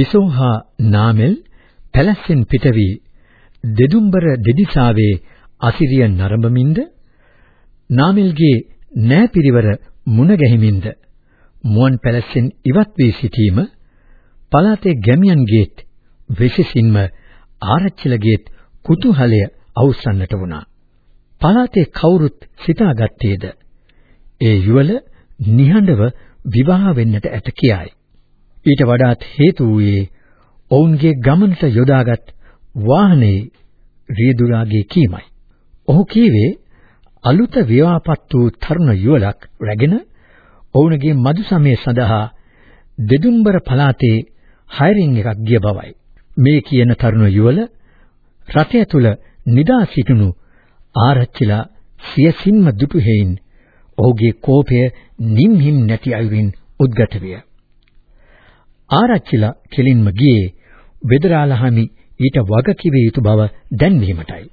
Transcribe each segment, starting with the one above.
බිසෝහා නාමල් පැලැස්සෙන් පිට වී දෙදුම්බර දෙදිසාවේ අසිරිය නරඹමින්ද නාමල්ගේ නෑපිරිවර මුණ ගැහිමින්ද මුවන් පැලැස්සෙන් ඉවත් වී සිටීම පළාතේ ගැමියන්ගේත් විශේෂින්ම ආරච්චිලගේත් කුතුහලය අවුස්සන්නට වුණා. පළාතේ කවුරුත් සිතාගත්තේද ඒ යුවල නිහඬව විවාහ වෙන්නට ඇත කියයි. ඊට වඩාත් හේතු වූයේ ඔවුන්ගේ ගමනට යොදාගත් වාහනේ රියදුරාගේ කීමයි. ඔහු කීවේ අලුත විවාහපත් වූ තරුණ යුවලක් රැගෙන ඔවුන්ගේ මදු සමය සඳහා දෙදුම්බර පළාතේ හයරින් එකක් ගිය බවයි. මේ කියන තරුණ යුවල රටය තුල නිදා සිටිනු ආරච්චිලා සියසින්ම දුටු හේයින් ඔහුගේ කෝපය නිම්හිම් නැති අයුරින් උද්ගත විය. ආරච්චිලා කෙලින්ම ගියේ වෙදරාළහමි ඊට වග කිව යුතු බව දැන්වීමටයි.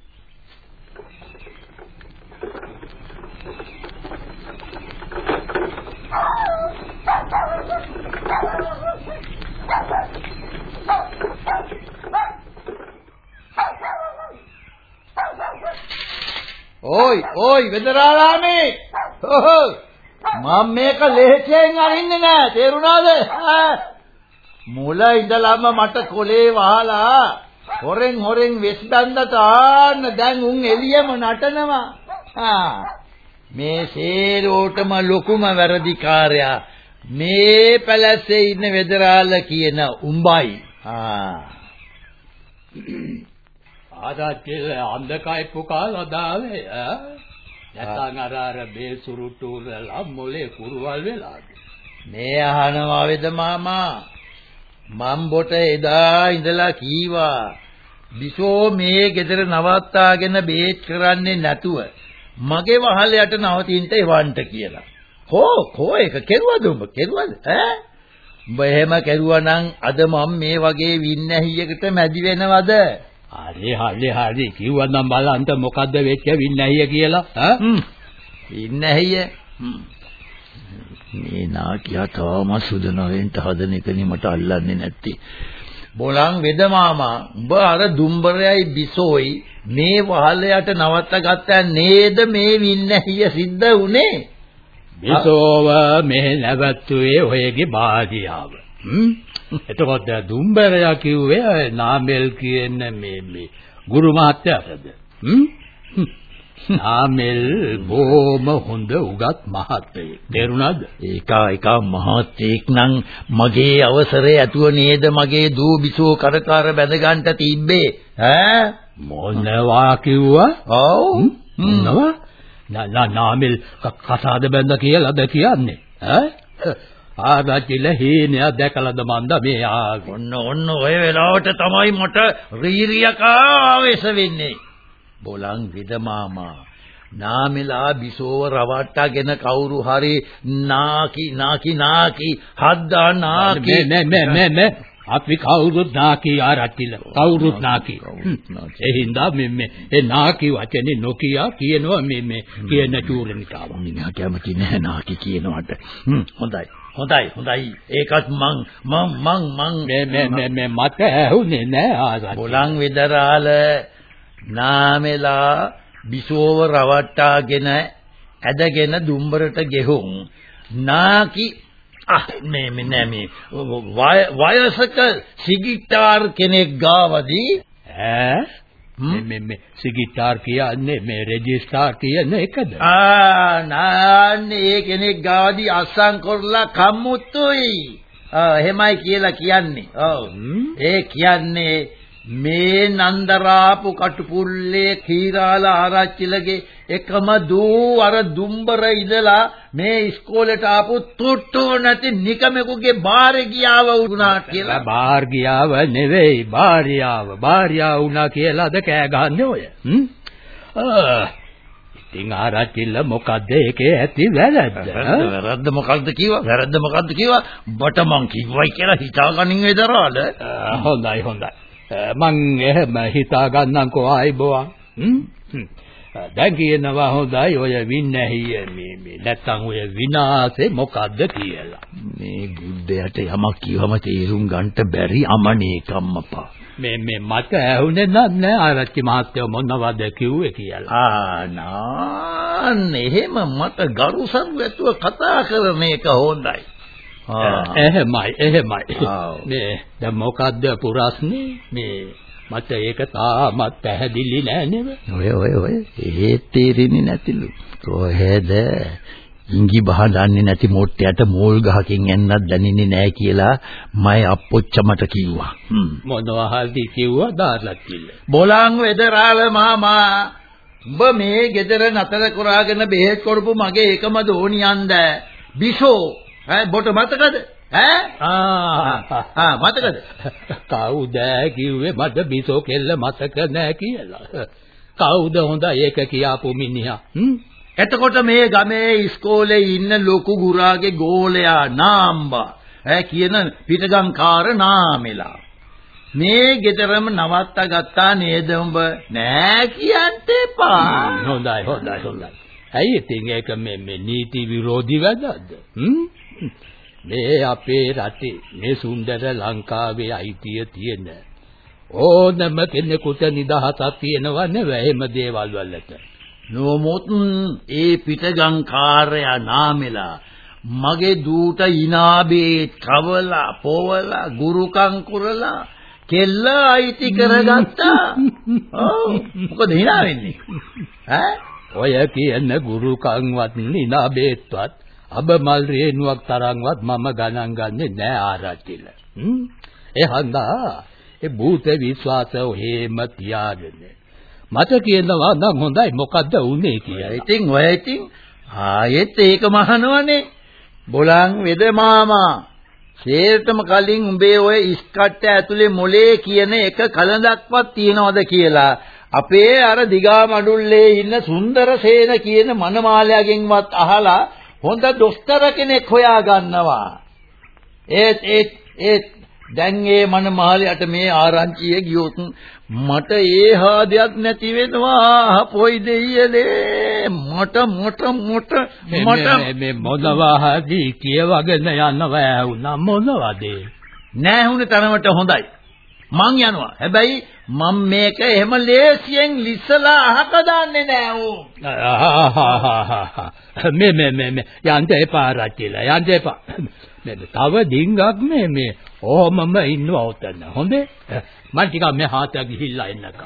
ඕයි ඕයි වෙදරාලාමේ ඔහො! මම මේක ලේසියෙන් අරින්නේ නෑ තේරුණාද? මුල ඉඳලම මට කොලේ වහලා හොරෙන් හොරෙන් වෙස් බඳ තාන්න දැන් උන් එළියම නටනවා. මේ සේරෝටම ලොකුම වැරදිකාරයා මේ පැලැස්සේ ඉන්න වෙදරාල කියන උඹයි. ආ. ආදාච්චිල අන්දකයි පුකාලා දාවේ නැත්නම් අර අර බේ සුරුට්ටු වල මොලේ කුරුවල් වෙලාද? මේ අහනවා වේද මාමා මම් බොට එදා ඉඳලා කීවා. බිසෝ මේ ගෙදර නවත්තාගෙන බේත් කරන්නේ නැතුව මගේ වහලයට නවතින්න එවන්ට කියලා. කෝ කෝ ඒක? කෙරුවද උඹ? කෙරුවද? ඈ? උඹ එහෙම කෙරුවා නම් අද මම මේ වගේ වින්නැහියකට මැදි වෙනවද? හරි හරි හරි. කිව්වනම් බලන්න මොකද්ද වෙච්ච වින්නැහිය කියලා. ඈ? වින්නැහිය මේ නාකියා තාම සුදනවෙන්ට හදන එකනේ මට අල්ලන්නේ නැත්තේ. බොලන් වෙද මාමා උඹ අර දුම්බරයයි බිසෝයි මේ වහලයට නවත්ත ගත්තා නේද මේ වින්නැහිය සිද්ධ උනේ? බිසෝව මේ නැවතුවේ ඔයගේ. හ්ම් එතකොට දුම්බරයා කිව්වේ නාමල් කියන මේ මේ ගුරු මහත්තයාටද? හ්ම් නාමල් බොහොම හොඳ උගත් මහත්තයෙක්. තේරුණාද? ඒක එක මහත්තයෙක් නම් මගේ අවසරය ඇතුව නේද මගේ දූ බිසෝ කරකාර බැඳ ගන්නට තිබ්බේ. ඈ මොනවා කිව්වා? ඔව්. මොනවා? නා නාමල් කසාද බැඳ කියලාද කියන්නේ? ඈ ආරාචිල හේනය දැකලාද මන්ද මේ ආවේ. ඔන්න ඔන්න ඔය වෙලාවට තමයි මට රීරියකා ආවේශ වෙන්නේ. බොලන් විද මාමා නාමෙලා බිසෝව රවට්ටගෙන කවුරු හරි නාකි නාකි නාකි හද්දා නාකි. නෑ නෑ නෑ නෑ අපි කවුරුත් නාකි ආරච්චිල. කවුරුත් නාකි. ඒ හින්දා මේ මේ ඒ නාකි වචනේ නොකිය කියනවා මේ මේ කියන චූරනිකාව මිනිහා කැමති නෑ නාකි කියනවට. හොඳයි. හොඳයි හොඳයි. ඒකත් මං මං මං මං. මේ මේ මේ මට ඇහුනේ නෑ ආරච්චිල බොලන් විදරාල නාමෙලා බිසෝව රවට්ටාගෙන ඇදගෙන දුම්බරට ගෙහුම්. නාකි මේ මේ නෑ මේ වයසක සිගිටාර් කෙනෙක් ගාවදී ඈ? මේ මේ සිගිටාර් කියන්නේ මේ රෙජිස්ටාර් කියන එකද? ආ නාන්නේ ඒ කෙනෙක් ගාවදී අස්සම් කරලා කම්මුතුයි. ආ එහෙමයි කියලා කියන්නේ. ඔව්. ඒ කියන්නේ මේ නන්දරාපු කටුපුල්ලේ කීරාල ආරච්චිලගේ එකම දූ අර දුම්බර ඉඳලා මේ ඉස්කෝලේට ආපු තුට්ටු නැති නිකමෙකුගේ බාරේ ගියාව වුණා කියලා. බාර් ගියාව නෙවෙයි බාර්යාව. බාර්යාව වුණා කියලාද කෑ ගහන්නේ ඔය? ඉතින් ආරච්චිල්ල මොකද්ද ඒකේ ඇති වැරද්ද? වැරද්ද මොකද්ද කිව්වා? වැරද්ද මොකද්ද කිව්වා? බට මං කිව්වයි කියලා හිතාගනින් වේදරාල. හොඳයි හොඳයි. මං එහෙම හිතා ගන්නම්කෝ ආයිබෝවන්. හ්ම්? දැන් කියනවා හොඳයි ඔය වින්නැහිය මේ මේ නැත්තම් ඔය විනාශේ මොකද්ද කියලා. මේ බුද්ධයට යමක් කියවම තේරුම් ගන්නට බැරි අමනේකම්මපා. මේ මේ මට ඇහුනේ නෑ ආරච්චි මහත්තයා මොනවද කිව්වේ කියලා. ආ එහෙම මට ගරුසරු ඇතුව කතා කරන එක හොඳයි. එහෙමයි එහෙමයි. මේ දැන් මොකද්ද පුරස්නේ මේ මට ඒක තාමත් පැහැදිලි නෑ නේද? ඔය ඔය ඔය ඒ තේරෙන්නේ නැතිලු. කොහෙද ඉංගි බහ දන්නේ නැති මොට්ටයට මෝල් ගහකින් එන්නත් දැනෙන්නේ නැහැ කියලා මයි අප්පොච්ච මට කිව්වා. මොනවා හරි කිව්වා දාලා කිල්ල. බොලන් වෙදරාල මාමා උඹ මේ ගෙදර නතර කරාගෙන බෙහෙත් කරපු මගේ එකම දෝනියන්ද බිෂෝ ඈ බොට මතකද? ඈ? ආ. ආ මතකද? කවුද කිව්වේ මට බිෂෝ කෙල්ල මතක නැහැ කියලා. කවුද හොඳ ඒක කියාපු මිනිහා? එතකොට මේ ගමේ ඉස්කෝලේ ඉන්න ලොකු ගුරාගේ ගෝලයා නාම්බා. ඈ කියන පිටගම්කාර නාමෙලා. මේ ගෙදරම නවත්තා ගත්තා නේද උඹ? නෑ කියන්න එපා. හොඳයි හොඳයි හොඳයි. ඇයි ඉතින් ඒක මේ මේ නීති විරෝධී වැඩක්ද හ්ම් මේ අපේ රටේ මේ සුන්දර ලංකාවේ අයිතිය තියෙන ඕනම කෙනෙකුට නිදහසක් තියෙනවා නෙවෙයි එහෙම දේවල් වලට නොමුත් ඒ පිටගංකාරයා නාමෙලා මගේ දූට ඉනාබේ කවලා පොවලා ගුරුකම් කරලා කෙල්ල අයිති කරගත්තා. ඔව් මොකද hina වෙන්නේ? ඈ ඔය කියන ගුරුකම්වත් නිනාබේත්වත් අබමල් රේණුවක් තරම්වත් මම ගණන් ගන්නෙ නෑ ආරච්චිල. හ්ම් ඒ හන්දා ඒ භූත විශ්වාස ඔහෙම තියාගෙන මට කියනවා නම් හොඳයි මොකද්ද වුනේ කියලා. ඉතින් ඔය ඉතින් ආයෙත් ඒක මහනවනේ. බොලන් වෙද මාමා. සේරටම කලින් උඹේ ඔය ඉස්කට්ට ඇතුලේ මොලේ කියන එක කලඳක්වත් තියනවද කියලා අපේ අර දිගා මඩුල්ලේ ඉන්න සුන්දර සේන කියන මනමාලයාගෙන්වත් අහලා හොඳ දොස්තර කෙනෙක් හොයා ගන්නවා. ඒත් ඒත් ඒත් දැන් ඒ මනමාලයට මේ ආරංචිය ගියොත් මට ඒ හාදයක් නැති වෙනවා. පොයි දෙයියලේ. මට මට මට මට. මේ මොනවා හරි කියවගෙන යනවා. වුණා මොනවද? නෑ හුනේ තරමට හොඳයි. මං යනවා. හැබැයි මම මේක එහෙම ලේසියෙන් ලිස්සලා අහක දාන්නේ නෑ ඌ මේ මේ මේ මේ. යන්ට එපා රචිලා යන්ට එපා. මේ තව ඩිංගක් මේ මේ ඕමම ඉන්නවා උතන. හොඳේ? මම ටිකක් මෙහාට ගිහිල්ලා එන්නකම්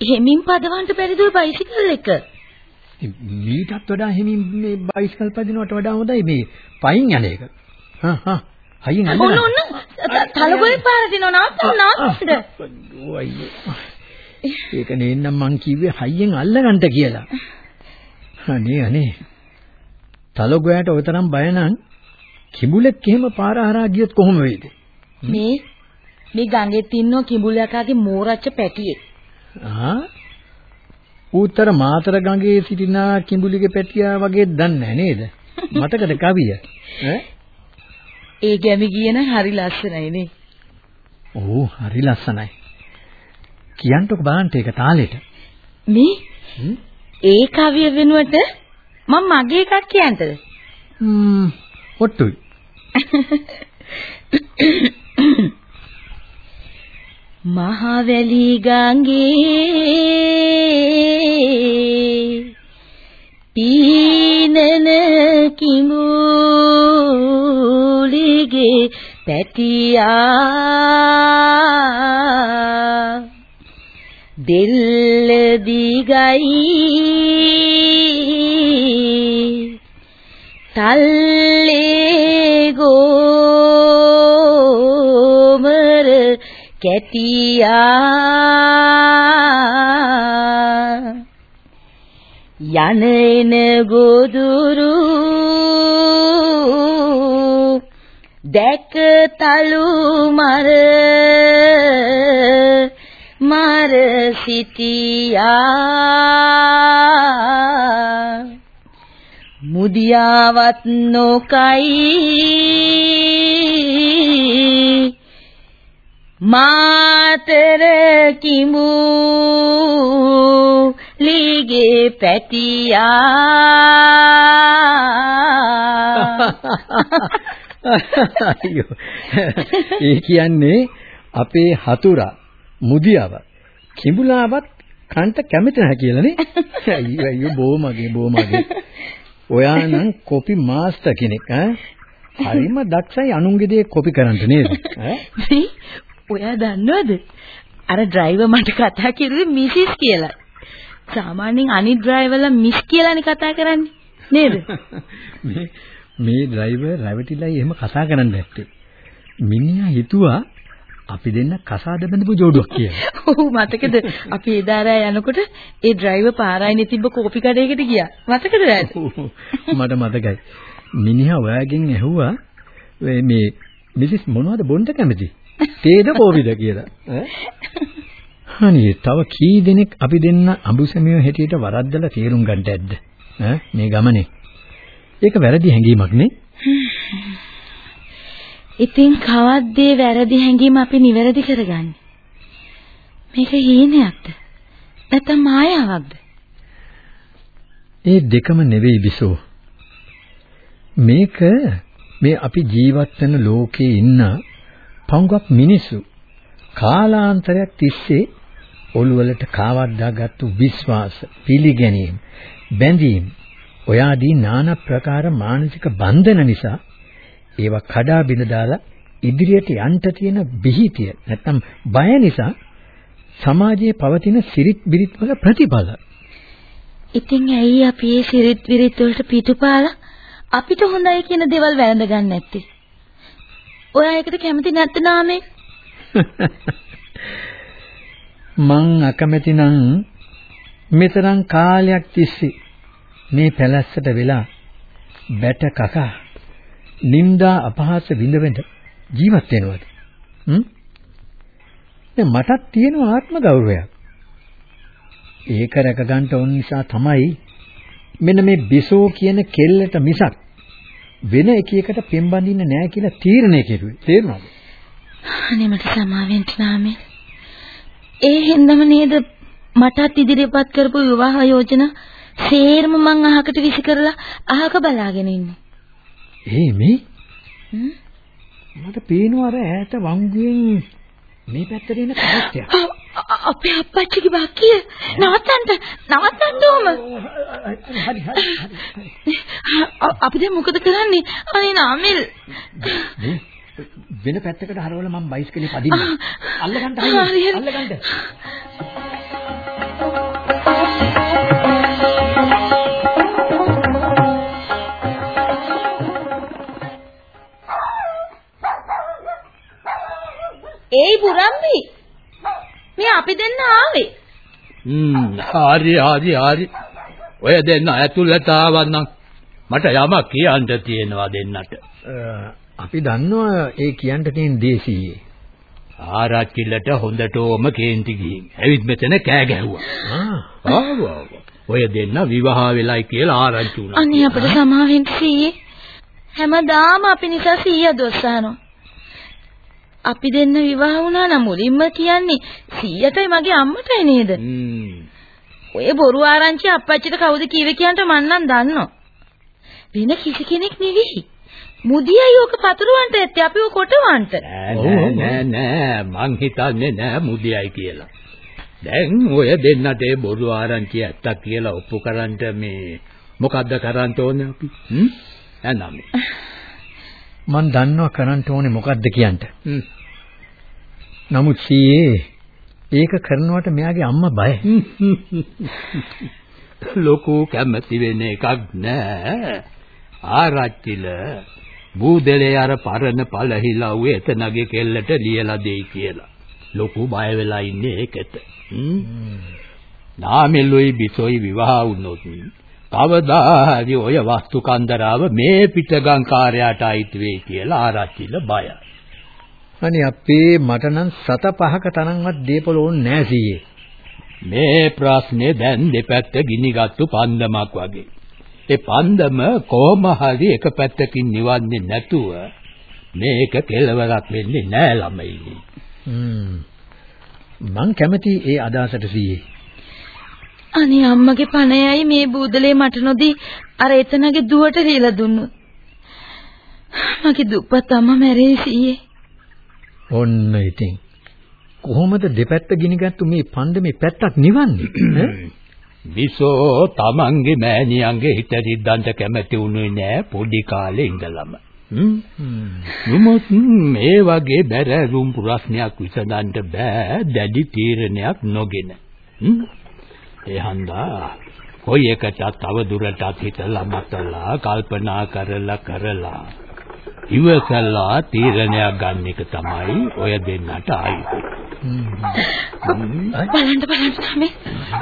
හෙමින් පදවන්න බැරිද ඔය බයිසිකල් එක? මීටත් වඩා හිමින් මේ බයිසිකල් පදිනවට වඩා හොඳයි මේ පයින් යන එක. හා හා හයියෙන් අල්ලන්න. ඔන්න ඔන්න තලගොයි පාර නවත්තන්න. අයියෝ. ඒක නේන්නම් මං කිව්වේ හයියෙන් අල්ලගන්න කියලා. අනේ අනේ. තලගොයාට ඔය තරම් බය නම් කිඹුලෙක් එහෙම පාර හරහා ගියොත් කොහොම වෙයිද? මේ මේ ගඟෙත් ඉන්න කිඹුලයාගේ මෝරච්ච පැටියෙක්. ආ උත්තර මාතර ගඟේ සිටින කිඹුලිගේ පැටියා වගේ දන්නේ නේද? මතකද කවිය? ඈ ඒ ගැමි කියන හරි ලස්සනයි නේ. ඔව් හරි ලස්සනයි. කියන්නකො බලන්න ඒක තාලෙට. මේ ඒ කවිය වෙනුවට මම මගේ එකක් කියන්නද? ම්ම් ඔට්ටුයි. මහවැලි ගඟේ පීනන කිඹුලිගේ පැටියා දෙල්ල දිගයි තල්ලේ ගෝමර කැටියා යන එන ගොදුරු දැක තලු මර මර සිටියා. මුදියාවත් නොකයි. මාතර කිමු ලීගේ පැටියා අයියෝ. ඒ කියන්නේ අපේ හතුරා මුදියාව කිඹුලාවත් කන්ට කැමති නැහැ කියලානේ. අයියෝ අයියෝ බොමගේ බොමගේ. ඔයා නම් කොපි මාස්ටර් කෙනෙක් ඈ. හරිම දක්ෂයි අනුන්ගේ දේ කොපි කරන්න නේද? ඈ? ඔයා දන්නවද? අර ඩ්‍රයිවර් මට කතා කරුවේ මිසිස් කියලා. සාමාන්‍යයෙන් අනිත් ඩ්‍රයිවර්ලා මිස් කියලානේ කතා කරන්නේ. නේද? මේ මේ ඩ්‍රයිවර් රැවටිලා එහෙම කතා කරන්න ඇත්තේ. මිනිහා හිතුවා අපි දෙන්න කසාද බඳපු ජෝඩුවක් කියලා. ඔව් මතකද? අපි එදා රෑ යනකොට ඒ ඩ්‍රයිවර් පාරායිනේ තිබ්බ කෝපි කඩේකට ගියා. මතකද රෑට? මට මතකයි. මිනිහා ඔයාගෙන් ඇහුවා "මේ- මේ මිසිස් මොනවද බොන්න කැමති? තේද කෝපිද කියලා. අනේ තව කී දෙනෙක් අපි දෙන්න අඹුසැමියෝ හැටියට වරද්දලා තේරුම් ගන්නට ඇද්ද? ඈ මේ ගමනේ. ඒක වැරදි හැඟීමක් නේ? ඉතින් කවද්ද වැරදි හැඟීම අපි නිවැරදි කරගන්නේ? මේක හීනයක්ද? නැත්නම් මායාවක්ද? ඒ දෙකම නෙවෙයි බිසෝ. මේක මේ අපි ජීවත් වෙන ලෝකේ ඉන්න පංගුවක් මිනිස්සු කාලාන්තරයක් තිස්සේ ඔළුවලට කාවද්දාගත්තු විශ්වාස, පිළිගැනීම්, බැඳීම් ඔයාදී নানা ප්‍රකාර මානසික බන්ධන නිසා ඒවා කඩා බිඳ දාලා ඉදිරියට යන්න තියෙන බිහිතිය නැත්තම් බය නිසා සමාජයේ පවතින සිරිත් බිරිත් වල ප්‍රතිඵල ඉතින් ඇයි අපි මේ සිරිත් විරිත් වලට පිටුපාලා අපිට හොඳයි කියන දේවල් වැළඳ ගන්න නැත්තේ? ඔයා ඒකට කැමති නැත්නම් නාමේ? මං අකමැති නම් මෙතරම් කාලයක් තිස්සේ මේ පැලැස්සට වෙලා බැට කකා නිന്ദා අපහාස විඳවෙන්න ජීවත් වෙනවද? හ්ම්? දැන් මටත් තියෙන ආත්ම ගෞරවයක්. ඒක රැක ගන්න ඕන නිසා තමයි මෙන්න මේ බිසෝ කියන කෙල්ලට මිසක් වෙන එකයකට පෙම්බඳින්න නෑ කියලා තීරණය කෙරුවේ තේරුණාද අනේ මට සමාවෙන්න නාමේ. ඒ හින්දම නේද මටත් ඉදිරියපත් කරපු විවාහ යෝජනා සේරම මං අහකට විසි කරලා අහක බලාගෙන ඉන්නේ. ඒ මේ? මට පේනවා අර ඈත වංගුවෙන් මේ පැත්තට එන කවත්තයක්. අපේ අප්පච්චිගේ බක්කිය නවත්තන්න නවත්තන්න ඕම. හරි හරි අපි දැන් මොකද කරන්නේ? අනේ නාමල්. වෙන පැත්තකට හරවලා මම බයිස්කලේ පදින්න. අල්ලගන්න හරි. අල්ලගන්න. ඒයි බුරම්බි. මේ අපි දෙන්න ආවේ. හ්ම් හරි හරි හරි. ඔය දෙන්න ඇතුළට ආවනම් මට යමක් කියන්න තියෙනවා දෙන්නට. අපි දන්නවා ඒ කියන්න තියෙන දේශීයේ. ආරච්චිලට හොඳටම කේන්ති ගිහින් ඇවිත් මෙතන කෑ ගැහුවා. ආ. ඔය දෙන්න විවාහ වෙලයි කියලා ආරංචි වුණා. අනේ අපිට සමාවෙන්න සීයේ. හැමදාම අපි නිසා සීයා දොස් අහනවා. අපි දෙන්න විවාහ වුණා නම් මුලින්ම කියන්නේ සීයටයි මගේ අම්මටයි නේද? ඔය බොරු ආරංචි අප්පච්චිට කවුද කිව්වේ කියන්ට මන් නම් දන්නවා. වෙන කිසි කෙනෙක් නෙවෙයි. මුදියයි ඕක පතුරවන්ට ඇත්තේ අපිව කොටවන්ට. නෑ නෑ නෑ මං හිතන්නේ නෑ මුදියයි කියලා. දැන් ඔය දෙන්නට ඒ බොරු ආරංචි ඇත්තක් කියලා ඔප්පු කරන්න මේ මොකද්ද කරන්න ඕනේ අපි? හ්ම්? එනනම්. මම දන්නවා කරන්න ඕනේ මොකද්ද කියන්න. නමුත් සීයේ ඒක කරනවට මෙයාගේ අම්මා බයයි. ලොකු කැමැති වෙන එකක් නෑ. ආරච්චිල බූදලේ අර පරණ පළහිලව්වේ එතනගේ කෙල්ලට ලියලා දෙයි කියලා. ලොකු බය වෙලා ඉන්නේ ඒකට. නාමෙල්ලොයි බිසොයි විවාහ වුණොත් කවදා හරි ඔය වස්තු කන්දරාව මේ පිටගම් කාර්යයට අයිති වෙයි කියලා ආරච්චිල බයයි. අනේ අපේ මට නම් සත පහක තරම්වත් දීපල ඕනේ නෑ සීයේ. මේ ප්‍රශ්නේ දැන් දෙපැත්ත ගිනිගත්තු පන්දමක් වගේ. ඒ පන්දම කොහොම හරි එක පැත්තකින් නිවන්නේ නැතුව මේක කෙලවරක් වෙන්නේ නෑ ළමයි. හ්ම්. මං කැමති ඒ අදහසට සීයේ. අනේ අම්මගේ පණයයි මේ බූදලේ මට නොදී අර එතනගේ දුවට රීලා දුන්නොත්. මගේ දුප්පත් අම්මා මැරෙයි සීයේ. ඔන්න ඉතින්. කොහොමද දෙපැත්ත ගිනිගත්තු මේ පන්දමේ පැත්තක් නිවන්නේ? විසෝ තමන්ගේ මෑණියන්ගේ හිත රිද්දන්ට කැමති වුණේ නෑ පොඩි කාලේ ඉඳලම. නමුත් මේ වගේ බැරෑරුම් ප්‍රශ්නයක් විසඳන්න බෑ දැඩි තීරණයක් නොගෙන ඒ හන්දා කොයි එකටත් තව දුරටත් හිතලා මතලා කල්පනා කරලා කරලා ඉවසලා තීරණයක් ගන්න එක තමයි ඔය දෙන්නට ආයේ. බලන්න බලන්න තමයි.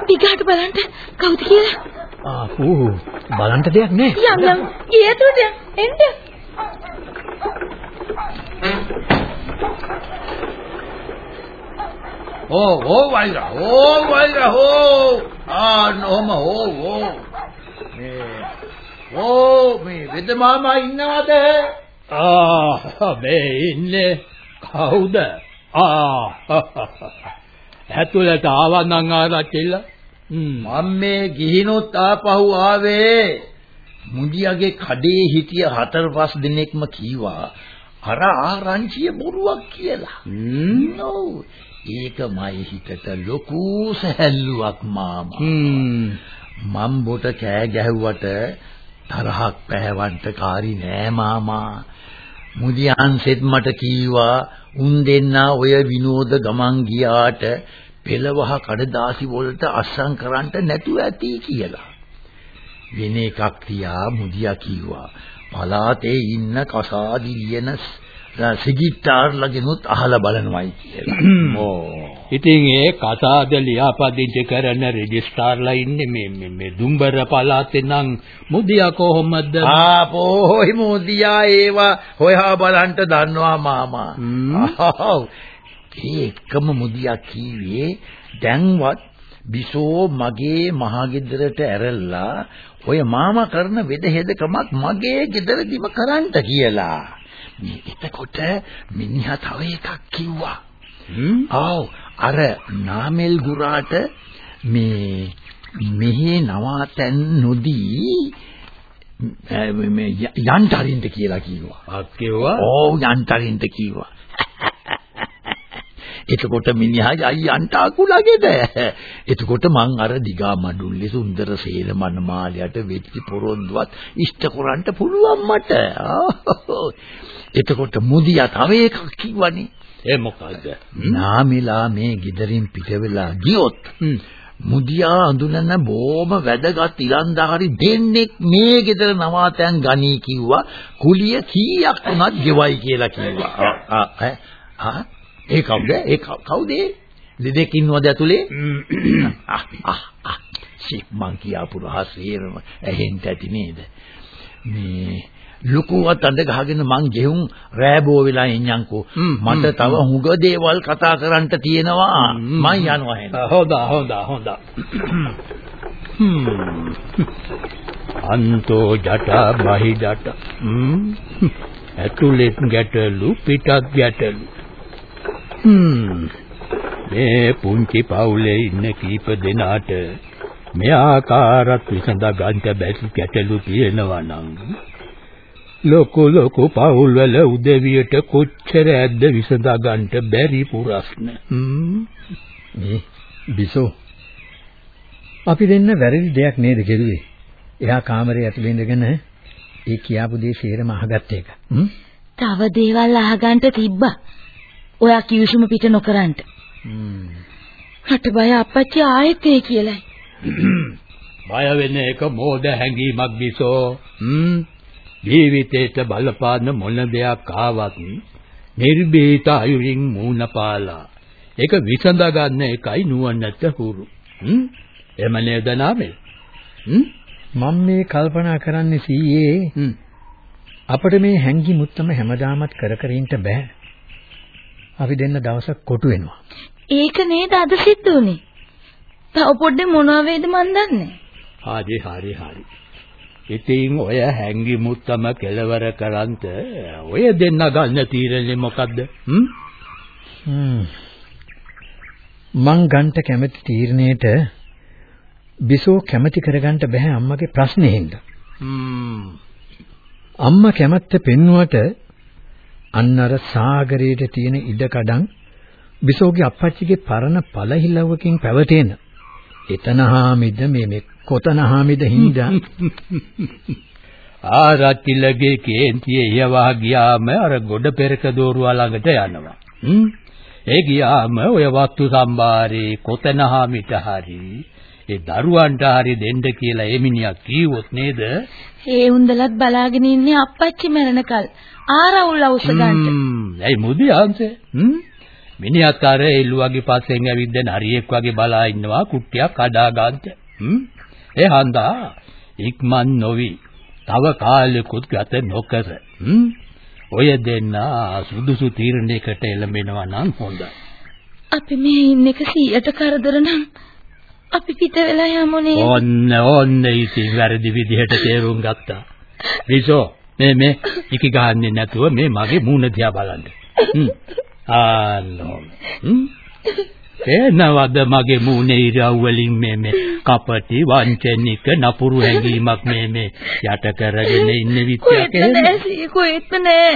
ටිකකට බලන්න කවුද කියලා. ආ ඌ බලන්න දෙයක් නෑ. යම් යම් ඊයතුට එන්න. ඕ ඕ වයිරා ඕ වයිරා හෝ ආ නොම ඕ ඕ මේ ඕ මේ වෙද මාමා ඉන්නවද? ආ මේ ඉන්නේ කවුද? ආ ඇතුළට ආවනම් ආරච්චිල. මම මේ ගිහිනොත් ආපහු ආවේ. මුදියාගේ කඩේ හිටිය හතර පහ දිනෙකම කීවා. අර ආරංචිය බොරුවක් කියලා. නෝ ඒක මයි හිතට ලොකු සැහැල්ලුවක් මාමා. මම් බොට කෑ ගැහුවට තරහක් පැහැවන්ට කාරි නෑ මාමා. මුදියන්සෙත් මට කීවා උන් දෙන්නා ඔය විනෝද ගමන් ගියාට පෙළවහ කඩදාසි වලට අස්සම් කරන්න නැතුව ඇති කියලා. වෙන එකක් තියා මුදියා කිව්වා. පලාතේ ඉන්න කසාදි ලියන සිගිට්ටාර්ලගෙනුත් අහලා බලනවයි කියලා. ඕ. ඉතින් ඒ කසාද ලියාපදිංචි කරන රෙජිස්ට්‍රාර්ලා ඉන්නේ මේ මේ මේ දුම්බර පළාතේ නම් මුදියා කොහොමද? ආපෝයි මුදියා ඒවා හොයා බලන්න දන්නවා මාමා. ඒ එක්කම මුදියා කීවේ දැන්වත් බිසෝ මගේ මහගෙදරට ඇරලා ඔය මාමා කරන වෙදහෙදකමක් මගේ ගෙදරදිම කරන්න කියලා. මේ එතකොට මිනිහා තව එකක් කිව්වා. ආව් අර නාමල් ගුරාට මේ මෙහි නවාතැන් නොදී මේ යන්තරින්ද කියලා කිව්වා. අක්කේවා? ඔව් යන්තරින්ද කිව්වා. එතකොට මිනිහා යයි යන්ට අකුලගේද? එතකොට මං අර දිගා මඩුල්ලේ සුන්දර සේල මනමාලයට වෙච්චි පොරොන්දුවත් ඉෂ්ට කරන්න පුළුවන් මට. එතකොට මුදියා තව එකක් කිව්වනේ. ඒ මොකද්ද? නාමිලා මේ gederin පිට වෙලා ගියොත් මුදියා අඳුනන බොම වැදගත් ඉලන්දාරි දෙන්නෙක් මේ ගෙදර නවාතයන් ගනී කිව්වා. කුලිය කීයක් වුණත් ගෙවයි කියලා කිව්වා. ආ ආ ඒ කවුද? ඒ කවුද? දෙදෙක් ඉන්නවද ඇතුලේ? සික් මං කියාපු රහසේරම ඇහෙන්න ඇති නේද? මේ ලুকুවත් අඳ ගහගෙන මං ගෙහුම් රෑබෝ වෙලා ඉන්නම්කෝ මට තව හුඟ දේවල් කතා කරන්න තියෙනවා. මං යනවා එහෙනම් හොඳා හොඳා හොඳා. අන්තෝ ජට බහිඩට ඇතුළෙත් ගැටලු පිටත් ගැටලු මේ පුංචි පවුලේ ඉන්න කීප දෙනාට මේ ආකාරات විසඳා ගන්න බැරි ගැටලු තියෙනවා නම් ලොකු ලොකු පවුල් වල උදවියට කොච්චර ඇද්ද විසඳා ගන්න බැරි ප්‍රශ්න හ්ම්. මේ බිසෝ අපි දෙන්න වැරදි දෙයක් නේද කෙරුවේ? එයා කාමරේ ඇතුලේ ඉඳගෙන ඒ කියාපු දේ සේරම අහගත්ත එක. හ්ම්. තව දේවල් අහගන්න තිබ්බා ඔයා කිවිසුම පිට නොකරන්න. රට බය අපච්චි ආයෙත් ඒ කියලයි. බය වෙන එක මෝඩ හැංගීමක් බිසෝ. හ්ම්. ජීවිතේට බලපාන මොන දෙයක් ආවත් නිර්භීත අයුරින් මූණ පාලා ඒක විසඳ ගන්න එකයි නුවණට හුරු. හ්ම්? එම නේද නාමල්? මම මේ කල්පනා කරන්නේ සීයේ. අපිට මේ හැංගි මුත්තම හැමදාමත් කර කර ඉන්න බෑ. අපි දෙන්න දවසක් කොටු වෙනවා. ඒක නේද අද සිද්ධ උනේ. තව පොඩ්ඩේ මොනවා වේද මන් දන්නේ. හරි හරි හරි. ඉතින් ඔය හැංගි මුත්තම කෙලවර කරන්ත ඔය දෙන්න ගන්න තීරණය මොකද්ද? හ්ම්? හ්ම්. මං ගන්න කැමති තීරණයට බිසෝ කැමති කරගන්න බෑ අම්මගේ ප්‍රශ්නේ හින්දා. හ්ම්. අම්මා කැමැත්ත පෙන්වුවට අන්න අර සාගරයේ තියෙන ඉඩකඩම් බිසෝගේ අප්පච්චිගේ පරණ පළහිලවකින් පැවතෙන. එතන හාමිද මේ මේ කොතන හාමිද හින්දා? ආරච්චිලගේ කේන්තියේ යවා ගියාම අර ගොඩ පෙරක දෝරුවා ළඟට යනවා. ඒ ගියාම ඔය වස්තු සම්භාරේ කොතන හාමිට හරි ඒ දරුවන්ට හරි දෙන්න කියලා ඒ මිනිහා කීවොත් නේද? ඒ උන්දලත් බලාගෙන ඉන්නේ අප්පච්චි මැරෙනකල් ආරවුල් අවශ්‍ය ගන්න. හ්ම්. ඇයි මුදි ආන්සේ? හ්ම්. මිනිහත් අර එළුවගේ පස්සෙන් ඇවිද්දෙන හරියෙක් වගේ බලා ඉන්නවා කුට්ටියක් කඩා ගන්නට. හ්ම්. ඒ හන්දා ඉක්මන් නොවි. තව කාලෙකුත් ගත නොකර. හ්ම්. ඔය දෙන්න සුදුසු තීරණයකට එළඹෙනවා නම් හොඳයි. අපි මේ ඉන්න එක 100ට කරදර නම් අපි පිට වෙලා යමු නේද? ඔන්න ඔන්න ඉතින් වැරදි විදිහට තේරුම් ගත්තා. විසෝ මේ මේ ඉකි ගහන්නේ නැතුව මේ මගේ මූණ දිහා බලන්න. හ්ම්. ආලෝ. හ්ම්. එනවද මගේ මූණේ ඉරව් වලින් මේ මේ කපටි වංචනික නපුරු හැඟීමක් මේ මේ යට කරගෙන ඉන්න විත්‍යක් සීය කොහෙත්ම නෑ.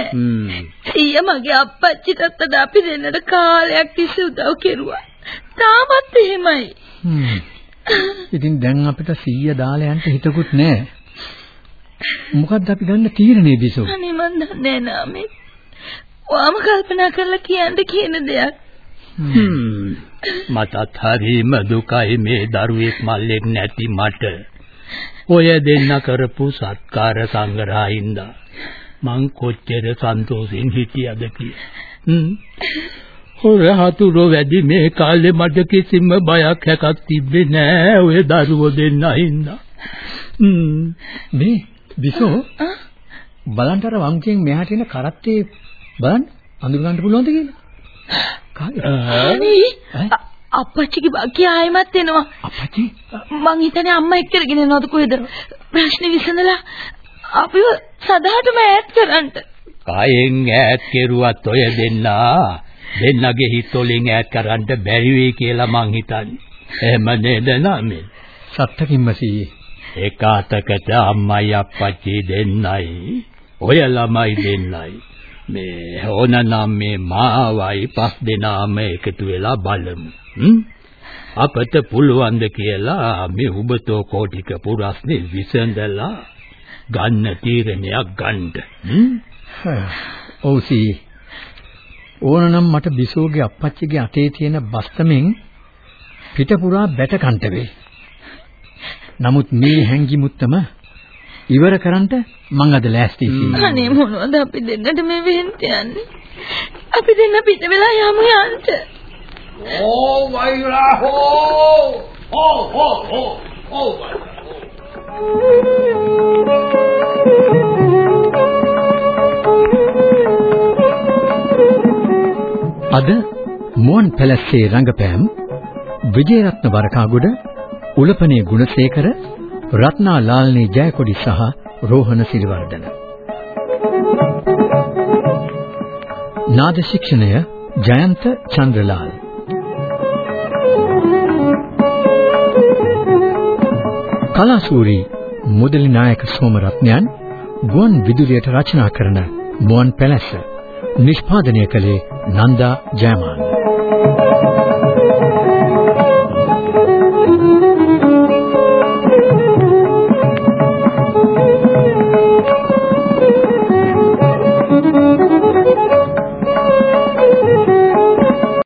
සීය මගේ අප්පච්චිටත් අද අපි දෙන්නට කාලයක් තිස්සේ උදව් කෙරුවා. තාමත් එහෙමයි. හ්ම්. ඉතින් දැන් අපිට 100 දාලා යන්න හිතකුත් නැහැ. මොකද්ද අපි ගන්න තීරණේ බිසෝ? අනේ මන් දන්නේ නෑ ඔයාම කල්පනා කරලා කියන්න කියන දෙයක්. හ්ම්. මටත් හරිම දුකයි මේ දරුවෙක් මල්ලෙක් නැති මට. ඔය දෙන්න කරපු සත්කාර සංග්‍රහයින්දා මං කොච්චර සන්තෝෂෙන් හිටියද කියලා. හොර හතුරු වැඩි මේ කාලේ මට කිසිම බයක් හැකක් තිබ්බේ නෑ ඔය දරුවෝ දෙන්න හින්දා. මේ බිසෝ බලන්න අර වංකයෙන් මෙහාට එන කරත්තේ බලන්න අඳුර ගන්න පුළුවන්ද කියලා? කාගේ? අනේ අ- අප්පච්චිගේ බක්කිය ආයෙමත් එනවා. අපච්චි මං හිතන්නේ අම්මා එක්කගෙන එනවද කොහෙද? ප්‍රශ්නේ විසඳලා අපිව සදාටම ඈත් කරන්න. කයෙන් ඈත් කෙරුවත් ඔය දෙන්නා දෙන්නගේ හිත වලින් ඈත් කරන්න බැරි වෙයි කියලා මං හිතන්නේ. එහෙම නේද නාමේ? සත්තකින්ම සීයේ. එක අතකට අම්මයි අප්පච්චි දෙන්නයි ඔය ළමයි දෙන්නයි මේ ඕනනම් මේ මාවයි පස් දෙනාම එකතු වෙලා බලමු? අපට පුළුවන් කියලා මේ උබතෝ කෝටික පුරස්නේ විසඳලා ගන්න තීරණයක් ගන්න? ඔව් සීයේ. ඕනනම් මට බිසෝගේ අපච්චිගේ අතේ තියෙන බස්තමෙන් පිට පුරා බැට කන්ට වෙයි. නමුත් මේ හැංගි මුත්තම ඉවර කරන්න මං අද ලෑස්ති සීයේ. අනේ මොනවද අපි දෙන්නට මේ වෙන්න යන්නේ? අපි දෙන්න පිට වෙලා යමු යන්න. ඕ වෛරා හෝ හෝ හෝ හෝ ඕ වෛරා අද මුවන් පැලස්සේ රංගපෑම් විජේරත්න වරකාගොඩ උලපනේ ගුණසේකර රත්නා ලාල්නී ජයකොඩි සහ රෝහණ සිරිවර්ධන. නාද ශික්ෂණය ජයන්ත චන්ද්‍රලාල්. කලාසූරි මුදලි නායක සෝමරත්නයන් ගුවන් විදුලියට රචනා කරන මුවන් පැලැස්ස නිෂ්පාදනය කළේ නන්දා ජයමාන.